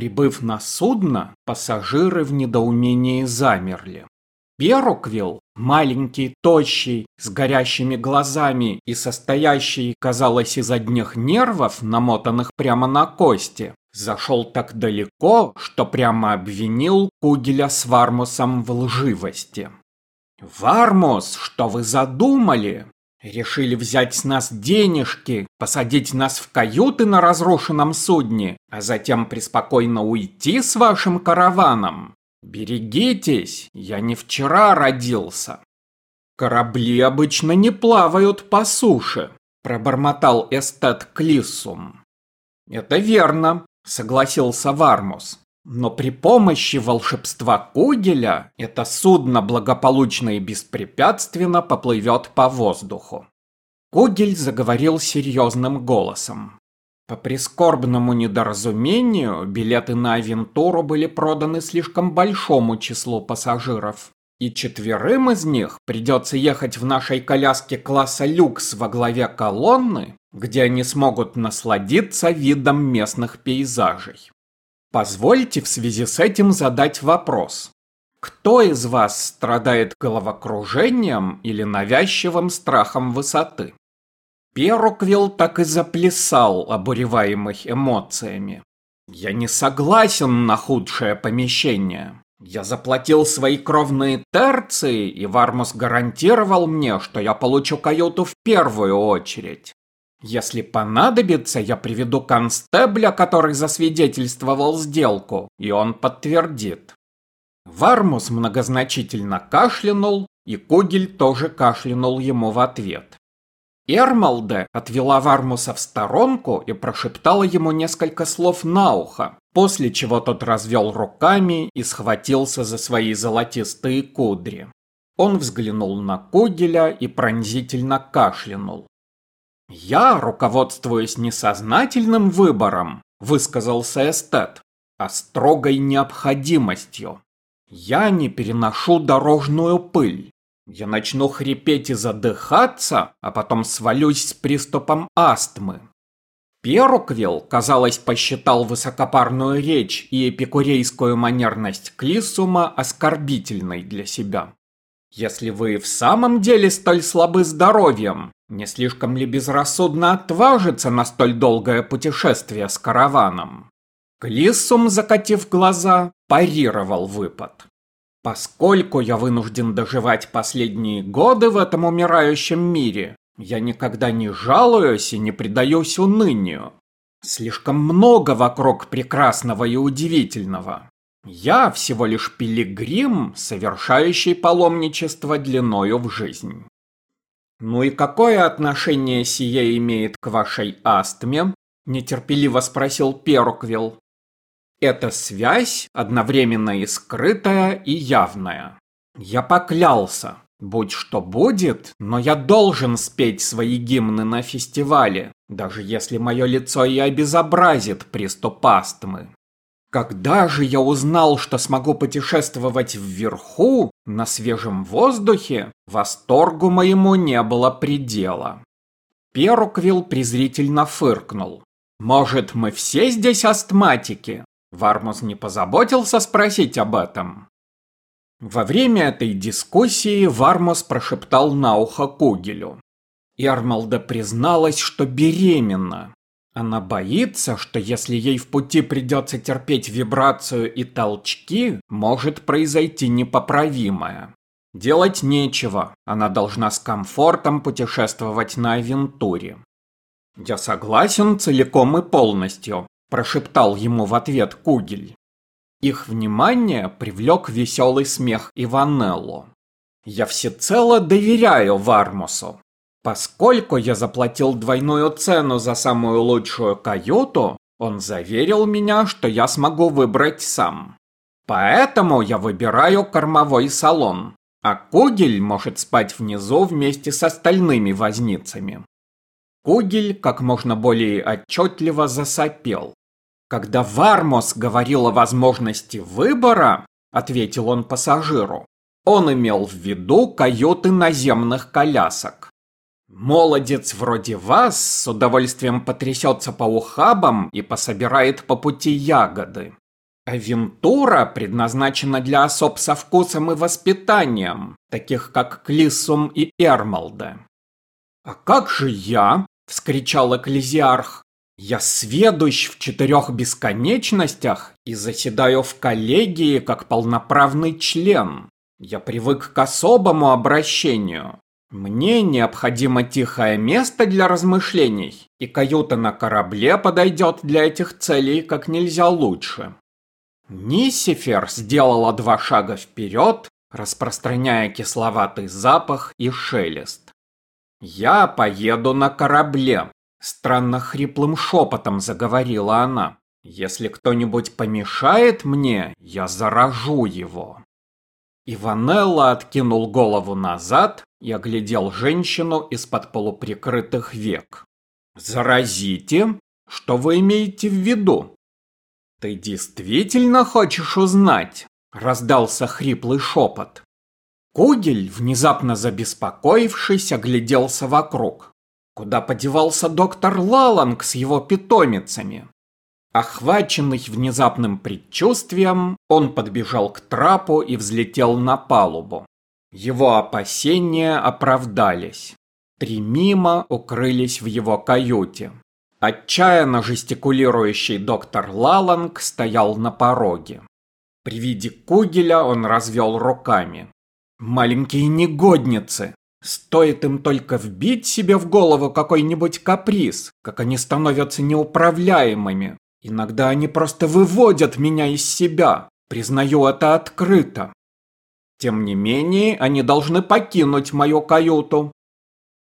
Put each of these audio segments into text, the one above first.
Прибыв на судно, пассажиры в недоумении замерли. Перуквилл, маленький, тощий, с горящими глазами и состоящий, казалось, из одних нервов, намотанных прямо на кости, зашел так далеко, что прямо обвинил Кугеля с Вармусом в лживости. «Вармус, что вы задумали? Решили взять с нас денежки, посадить нас в каюты на разрушенном судне, а затем преспокойно уйти с вашим караваном? «Берегитесь, я не вчера родился». «Корабли обычно не плавают по суше», – пробормотал эстет Клиссум. «Это верно», – согласился Вармус. «Но при помощи волшебства Кугеля это судно благополучно и беспрепятственно поплывет по воздуху». Кугель заговорил серьезным голосом. По прискорбному недоразумению, билеты на Авентуру были проданы слишком большому числу пассажиров. И четверым из них придется ехать в нашей коляске класса люкс во главе колонны, где они смогут насладиться видом местных пейзажей. Позвольте в связи с этим задать вопрос. Кто из вас страдает головокружением или навязчивым страхом высоты? Перуквилл так и заплясал, обуреваемых эмоциями. «Я не согласен на худшее помещение. Я заплатил свои кровные терции, и Вармус гарантировал мне, что я получу каюту в первую очередь. Если понадобится, я приведу констебля, который засвидетельствовал сделку, и он подтвердит». Вармус многозначительно кашлянул, и Кугель тоже кашлянул ему в ответ. Эрмалде отвела Вармуса в сторонку и прошептала ему несколько слов на ухо, после чего тот развел руками и схватился за свои золотистые кудри. Он взглянул на Кугеля и пронзительно кашлянул. «Я руководствуюсь не сознательным выбором», – высказался эстет, – «а строгой необходимостью. Я не переношу дорожную пыль. Я начну хрипеть и задыхаться, а потом свалюсь с приступом астмы. Перуквилл, казалось, посчитал высокопарную речь и эпикурейскую манерность Клиссума оскорбительной для себя. Если вы в самом деле столь слабы здоровьем, не слишком ли безрассудно отважиться на столь долгое путешествие с караваном? Клиссум, закатив глаза, парировал выпад. Поскольку я вынужден доживать последние годы в этом умирающем мире, я никогда не жалуюсь и не предаюсь унынию. Слишком много вокруг прекрасного и удивительного. Я всего лишь пилигрим, совершающий паломничество длиною в жизнь. Ну и какое отношение сие имеет к вашей астме? Нетерпеливо спросил Перуквилл. Эта связь одновременно и скрытая, и явная. Я поклялся, будь что будет, но я должен спеть свои гимны на фестивале, даже если мое лицо и обезобразит приступ астмы. Когда же я узнал, что смогу путешествовать вверху, на свежем воздухе, восторгу моему не было предела. Перуквилл презрительно фыркнул. «Может, мы все здесь астматики? Вармус не позаботился спросить об этом. Во время этой дискуссии Вармус прошептал на ухо Кугелю. Эрмалда призналась, что беременна. Она боится, что если ей в пути придется терпеть вибрацию и толчки, может произойти непоправимое. Делать нечего, она должна с комфортом путешествовать на Авентуре. Я согласен целиком и полностью, прошептал ему в ответ Кугель. Их внимание привлек веселый смех Иванелло. «Я всецело доверяю Вармусу. Поскольку я заплатил двойную цену за самую лучшую каюту, он заверил меня, что я смогу выбрать сам. Поэтому я выбираю кормовой салон, а Кугель может спать внизу вместе с остальными возницами». Кугель как можно более отчетливо засопел. Когда Вармос говорил о возможности выбора, ответил он пассажиру, он имел в виду каюты наземных колясок. Молодец вроде вас с удовольствием потрясется по ухабам и пособирает по пути ягоды. Авентура предназначена для особ со вкусом и воспитанием, таких как Клиссум и Эрмалда. «А как же я?» – вскричал Экклезиарх. «Я сведущ в четырех бесконечностях и заседаю в коллегии как полноправный член. Я привык к особому обращению. Мне необходимо тихое место для размышлений, и каюта на корабле подойдет для этих целей как нельзя лучше. Нисифер сделала два шага вперед, распространяя кисловатый запах и шелест. «Я поеду на корабле», — странно хриплым шепотом заговорила она. «Если кто-нибудь помешает мне, я заражу его». Иванелла откинул голову назад и оглядел женщину из-под полуприкрытых век. «Заразите? Что вы имеете в виду?» «Ты действительно хочешь узнать?» – раздался хриплый шепот. Кугель, внезапно забеспокоившись, огляделся вокруг. Куда подевался доктор Лаланг с его питомицами? Охваченный внезапным предчувствием, он подбежал к трапу и взлетел на палубу. Его опасения оправдались. Три мимо укрылись в его каюте. Отчаянно жестикулирующий доктор Лаланг стоял на пороге. При виде Кугеля он развел руками. «Маленькие негодницы! Стоит им только вбить себе в голову какой-нибудь каприз, как они становятся неуправляемыми. Иногда они просто выводят меня из себя, признаю это открыто. Тем не менее, они должны покинуть мою каюту».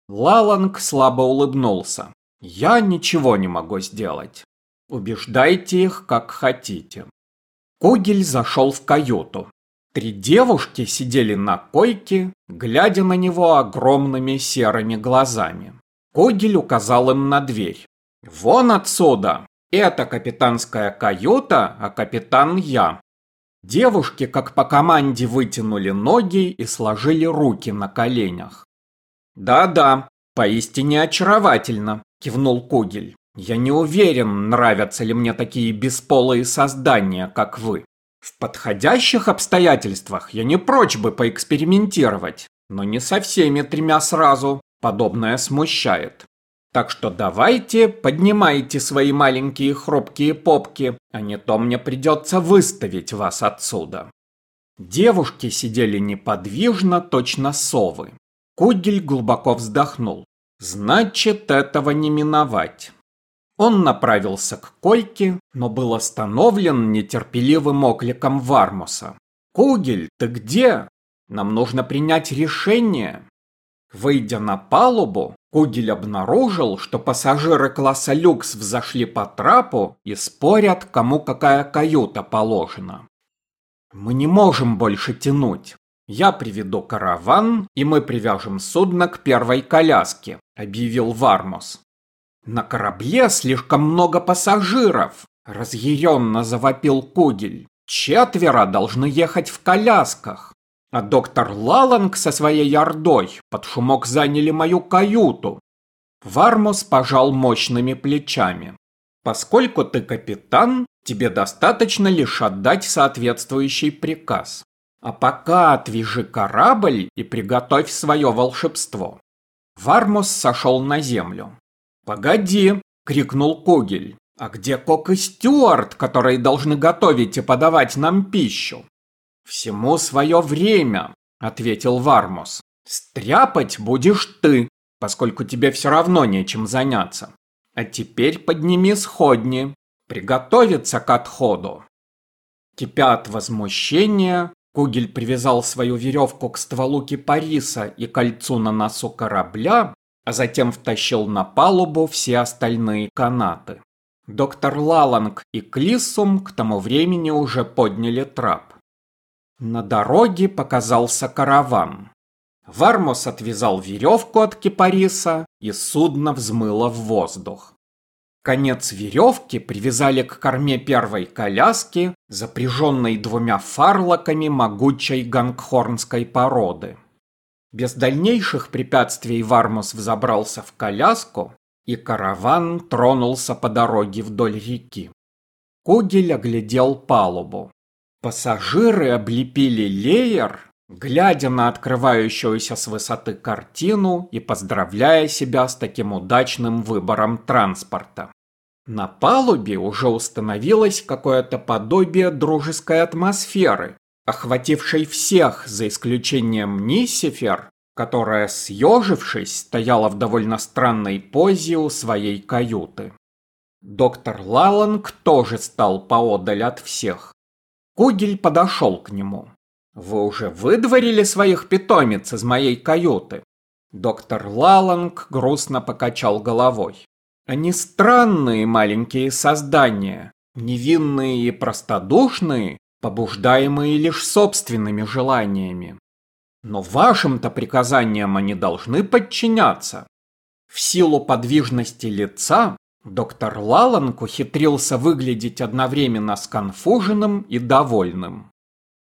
Лаланг слабо улыбнулся. Я ничего не могу сделать. Убеждайте их, как хотите. Кугель зашел в каюту. Три девушки сидели на койке, глядя на него огромными серыми глазами. Кугель указал им на дверь. «Вон отсюда! Это капитанская каюта, а капитан я». Девушки, как по команде, вытянули ноги и сложили руки на коленях. «Да-да, поистине очаровательно», кивнул Кугель. Я не уверен, нравятся ли мне такие бесполые создания, как вы. В подходящих обстоятельствах я не прочь бы поэкспериментировать, но не со всеми тремя сразу. Подобное смущает. Так что давайте поднимайте свои маленькие хрупкие попки, а не то мне придется выставить вас отсюда. Девушки сидели неподвижно, точно совы. Кугель глубоко вздохнул. Значит, этого не миновать. Он направился к койке, но был остановлен нетерпеливым окликом Вармуса. «Кугель, ты где? Нам нужно принять решение». Выйдя на палубу, Кугель обнаружил, что пассажиры класса люкс взошли по трапу и спорят, кому какая каюта положена. «Мы не можем больше тянуть. «Я приведу караван, и мы привяжем судно к первой коляске», — объявил Вармус. «На корабле слишком много пассажиров», — разъяренно завопил Кугель. «Четверо должны ехать в колясках. А доктор Лаланг со своей ордой под шумок заняли мою каюту». Вармус пожал мощными плечами. «Поскольку ты капитан, тебе достаточно лишь отдать соответствующий приказ. А пока отвяжи корабль и приготовь свое волшебство. Вармус сошел на землю. «Погоди!» — крикнул Кугель. «А где Кок и Стюарт, которые должны готовить и подавать нам пищу?» «Всему свое время», — ответил Вармус. «Стряпать будешь ты, поскольку тебе все равно нечем заняться. А теперь подними сходни, приготовиться к отходу». Кипя от возмущения, Кугель привязал свою веревку к стволу кипариса и кольцу на носу корабля, а затем втащил на палубу все остальные канаты. Доктор Лаланг и Клиссум к тому времени уже подняли трап. На дороге показался караван. Вармус отвязал веревку от кипариса, и судно взмыло в воздух. Конец веревки привязали к корме первой коляски, запряженной двумя фарлоками могучей гангхорнской породы. Без дальнейших препятствий Вармус взобрался в коляску, и караван тронулся по дороге вдоль реки. Кугель оглядел палубу. Пассажиры облепили леер, глядя на открывающуюся с высоты картину и поздравляя себя с таким удачным выбором транспорта. На палубе уже установилось какое-то подобие дружеской атмосферы, охватившей всех, за исключением Нисифер, которая, съежившись, стояла в довольно странной позе у своей каюты. Доктор Лаланг тоже стал поодаль от всех. Кугель подошел к нему. «Вы уже выдворили своих питомец из моей каюты?» Доктор Лаланг грустно покачал головой. «Они странные маленькие создания, невинные и простодушные, побуждаемые лишь собственными желаниями. Но вашим-то приказаниям они должны подчиняться. В силу подвижности лица доктор Лаланг ухитрился выглядеть одновременно сконфуженным и довольным.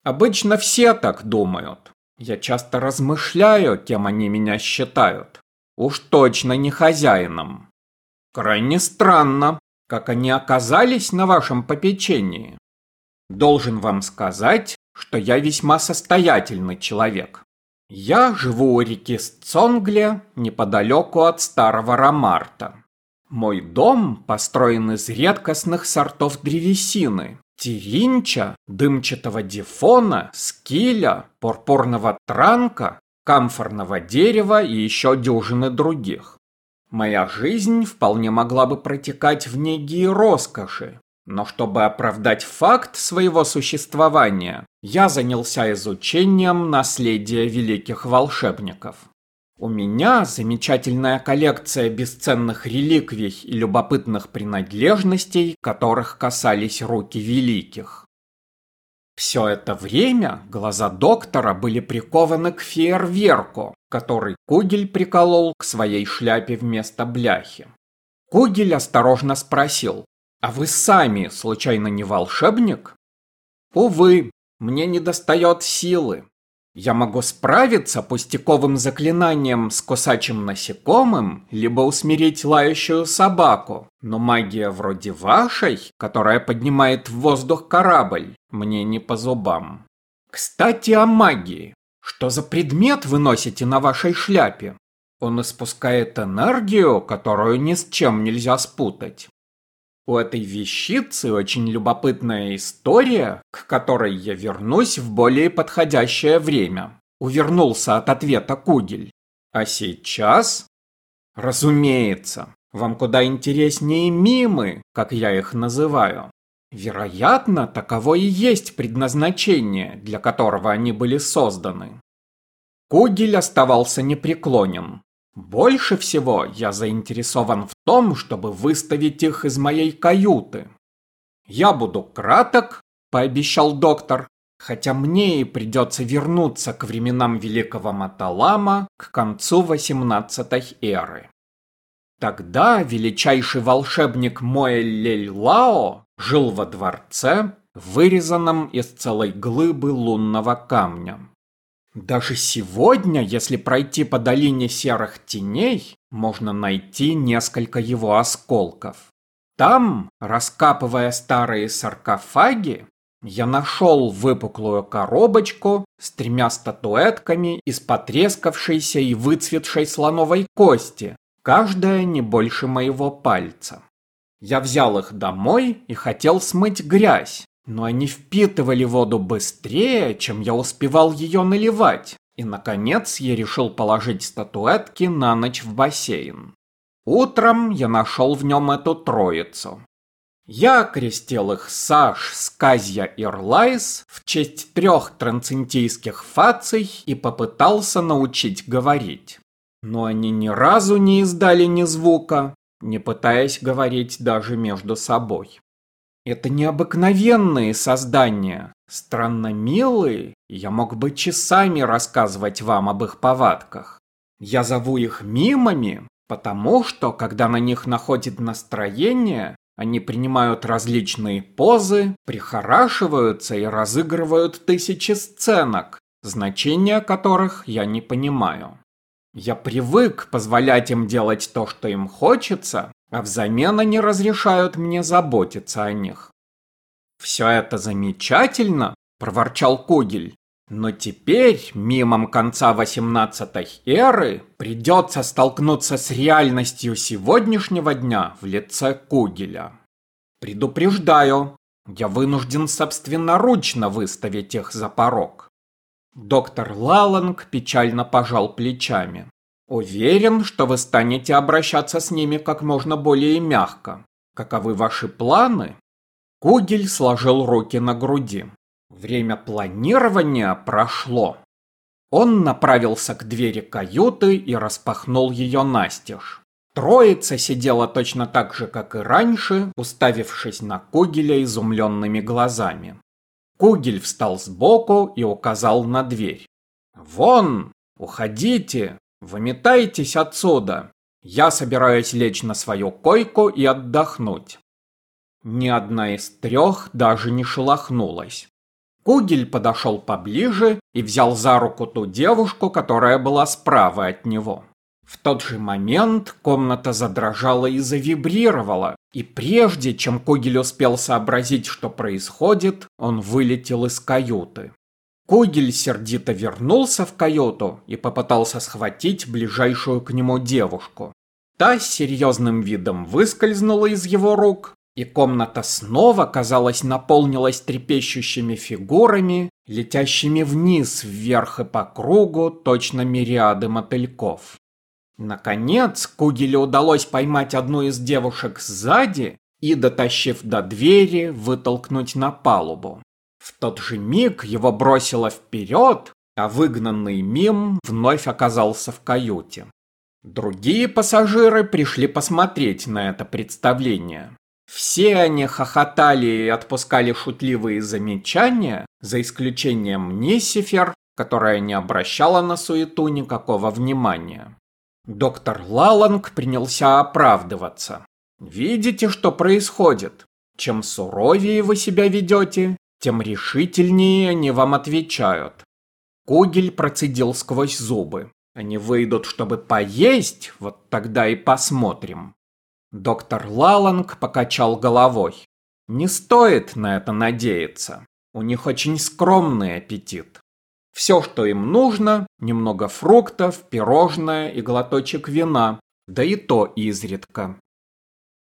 Обычно все так думают. Я часто размышляю, кем они меня считают. Уж точно не хозяином. Крайне странно, как они оказались на вашем попечении. Должен вам сказать, что я весьма состоятельный человек. Я живу у реки Сцонгле, неподалеку от старого Ромарта. Мой дом построен из редкостных сортов древесины, Теринча, дымчатого дифона, скиля, пурпурного транка, камфорного дерева и еще дюжины других. Моя жизнь вполне могла бы протекать в неге и роскоши, но чтобы оправдать факт своего существования, я занялся изучением наследия великих волшебников. У меня замечательная коллекция бесценных реликвий и любопытных принадлежностей, которых касались руки великих. Все это время глаза доктора были прикованы к фейерверку, который Кугель приколол к своей шляпе вместо бляхи. Кугель осторожно спросил, «А вы сами, случайно, не волшебник?» «Увы, мне недостает силы. Я могу справиться пустяковым заклинанием с кусачим насекомым, либо усмирить лающую собаку, но магия вроде вашей, которая поднимает в воздух корабль, мне не по зубам. Кстати, о магии. Что за предмет вы носите на вашей шляпе? Он испускает энергию, которую ни с чем нельзя спутать. У этой вещицы очень любопытная история, к которой я вернусь в более подходящее время. Увернулся от ответа Кугель. А сейчас? Разумеется, вам куда интереснее мимы, как я их называю. Вероятно, таково и есть предназначение, для которого они были созданы. Кугель оставался непреклонен. Больше всего я заинтересован в том, чтобы выставить их из моей каюты. Я буду краток, пообещал доктор, хотя мне и придется вернуться к временам великого Маталама к концу 18 эры. Тогда величайший волшебник Моэль Лао жил во дворце, вырезанном из целой глыбы лунного камня. Даже сегодня, если пройти по долине серых теней, можно найти несколько его осколков. Там, раскапывая старые саркофаги, я нашел выпуклую коробочку с тремя статуэтками из потрескавшейся и выцветшей слоновой кости, каждая не больше моего пальца. Я взял их домой и хотел смыть грязь, но они впитывали воду быстрее, чем я успевал ее наливать. И, наконец, я решил положить статуэтки на ночь в бассейн. Утром я нашел в нем эту троицу. Я окрестил их Саш, Сказья и Рлайс в честь трех трансцентийских фаций и попытался научить говорить. Но они ни разу не издали ни звука, не пытаясь говорить даже между собой. Это необыкновенные создания, странно милые, я мог бы часами рассказывать вам об их повадках. Я зову их мимами, потому что, когда на них находит настроение, они принимают различные позы, прихорашиваются и разыгрывают тысячи сценок, значения которых я не понимаю. Я привык позволять им делать то, что им хочется, а взамен они разрешают мне заботиться о них. «Все это замечательно», – проворчал Кугель. «Но теперь, мимом конца XVIII эры, придется столкнуться с реальностью сегодняшнего дня в лице Кугеля. Предупреждаю, я вынужден собственноручно выставить их за порог». Доктор Лаланг печально пожал плечами. Уверен, что вы станете обращаться с ними как можно более мягко. Каковы ваши планы? Кугель сложил руки на груди. Время планирования прошло. Он направился к двери каюты и распахнул ее настежь. Троица сидела точно так же, как и раньше, уставившись на Кугеля изумленными глазами. Кугель встал сбоку и указал на дверь. «Вон! Уходите! Выметайтесь отсюда! Я собираюсь лечь на свою койку и отдохнуть!» Ни одна из трех даже не шелохнулась. Кугель подошел поближе и взял за руку ту девушку, которая была справа от него. В тот же момент комната задрожала и завибрировала, и прежде чем Кугель успел сообразить, что происходит, он вылетел из каюты. Кугель сердито вернулся в каюту и попытался схватить ближайшую к нему девушку. Та с серьезным видом выскользнула из его рук, и комната снова, казалось, наполнилась трепещущими фигурами, летящими вниз, вверх и по кругу, точно мириады мотыльков. Наконец, Кугелю удалось поймать одну из девушек сзади и, дотащив до двери, вытолкнуть на палубу. В тот же миг его бросило вперед, а выгнанный мим вновь оказался в каюте. Другие пассажиры пришли посмотреть на это представление. Все они хохотали и отпускали шутливые замечания, за исключением Нисифер, которая не обращала на суету никакого внимания. Доктор Лаланг принялся оправдываться. «Видите, что происходит? Чем суровее вы себя ведете, тем решительнее они вам отвечают». Кугель процедил сквозь зубы. «Они выйдут, чтобы поесть, вот тогда и посмотрим». Доктор Лаланг покачал головой. «Не стоит на это надеяться. У них очень скромный аппетит. Все, что им нужно, немного фруктов, пирожное и глоточек вина, да и то изредка.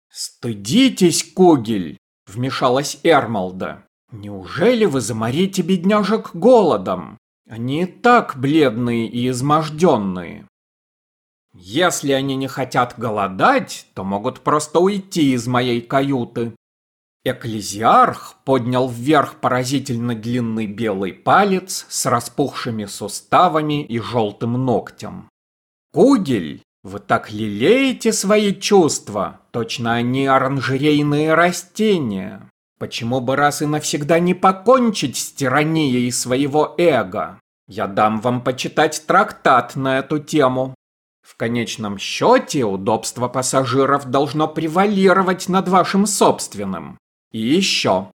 «Стыдитесь, Кугель!» – вмешалась Эрмалда. «Неужели вы заморите бедняжек голодом? Они и так бледные и изможденные». «Если они не хотят голодать, то могут просто уйти из моей каюты», Экклезиарх поднял вверх поразительно длинный белый палец с распухшими суставами и желтым ногтем. «Кугель, вы так лелеете свои чувства, точно они оранжерейные растения. Почему бы раз и навсегда не покончить с тиранией своего эго? Я дам вам почитать трактат на эту тему. В конечном счете удобство пассажиров должно превалировать над вашим собственным. И еще.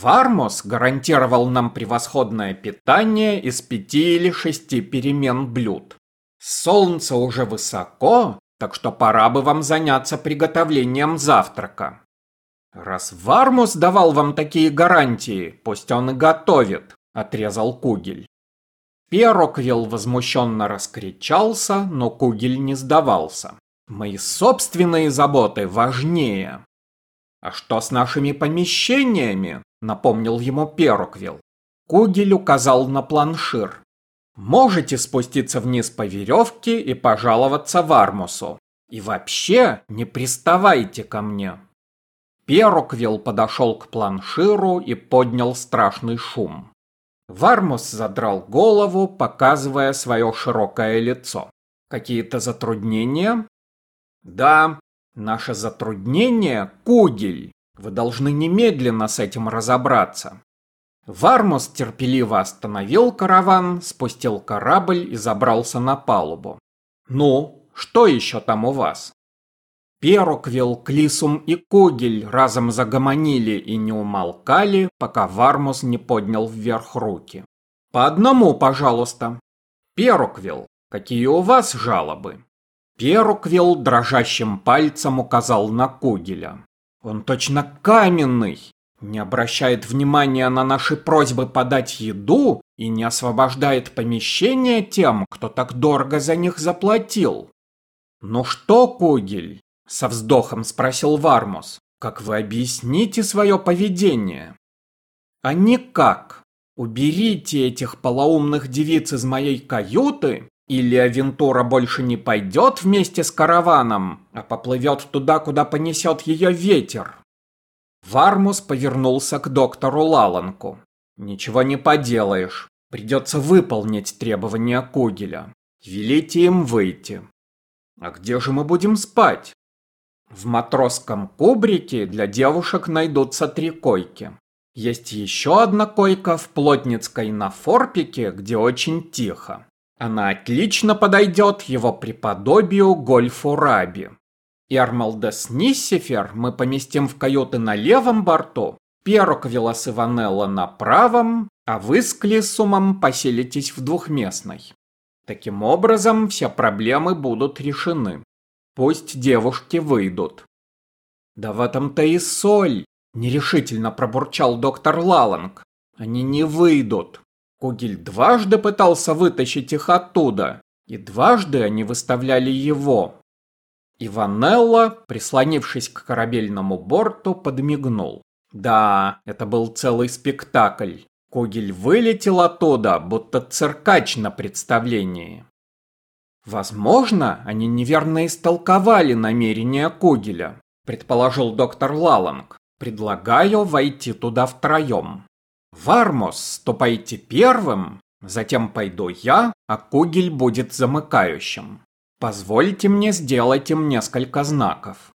Вармос гарантировал нам превосходное питание из пяти или шести перемен блюд. Солнце уже высоко, так что пора бы вам заняться приготовлением завтрака. Раз Вармус давал вам такие гарантии, пусть он и готовит, отрезал Кугель. Пероквилл возмущенно раскричался, но Кугель не сдавался. Мои собственные заботы важнее. «А что с нашими помещениями?» – напомнил ему Перуквилл. Кугель указал на планшир. «Можете спуститься вниз по веревке и пожаловаться Вармусу. И вообще не приставайте ко мне». Перуквилл подошел к планширу и поднял страшный шум. Вармус задрал голову, показывая свое широкое лицо. «Какие-то затруднения?» «Да, Наше затруднение – Кугель. Вы должны немедленно с этим разобраться. Вармус терпеливо остановил караван, спустил корабль и забрался на палубу. Ну, что еще там у вас? Перуквил, Клисум и Кугель разом загомонили и не умолкали, пока Вармус не поднял вверх руки. По одному, пожалуйста. Перуквил, какие у вас жалобы? Перуквилл дрожащим пальцем указал на Кугеля. «Он точно каменный! не обращает внимания на наши просьбы подать еду и не освобождает помещение тем, кто так дорого за них заплатил. «Ну что, Кугель?» – со вздохом спросил Вармус. «Как вы объясните свое поведение?» «А никак. Уберите этих полоумных девиц из моей каюты, или Авентура больше не пойдет вместе с караваном, а поплывет туда, куда понесет ее ветер». Вармус повернулся к доктору Лаланку. «Ничего не поделаешь. Придется выполнить требования Кугеля. Велите им выйти. А где же мы будем спать? В матросском кубрике для девушек найдутся три койки. Есть еще одна койка в Плотницкой на Форпике, где очень тихо. Она отлично подойдет его преподобию Гольфу Раби. Эрмалдес Ниссифер мы поместим в каюты на левом борту, Пероквила с Иванелла на правом, а вы с Клиссумом поселитесь в двухместной. Таким образом, все проблемы будут решены. Пусть девушки выйдут. Да в этом-то и соль, нерешительно пробурчал доктор Лаланг. Они не выйдут. Кугель дважды пытался вытащить их оттуда, и дважды они выставляли его. Иванелла, прислонившись к корабельному борту, подмигнул. Да, это был целый спектакль. Когель вылетел оттуда, будто циркач на представлении. Возможно, они неверно истолковали намерения Когеля, предположил доктор Лаланг. Предлагаю войти туда втроем. Вармос, ступайте первым, затем пойду я, а Когель будет замыкающим. Позвольте мне сделать им несколько знаков.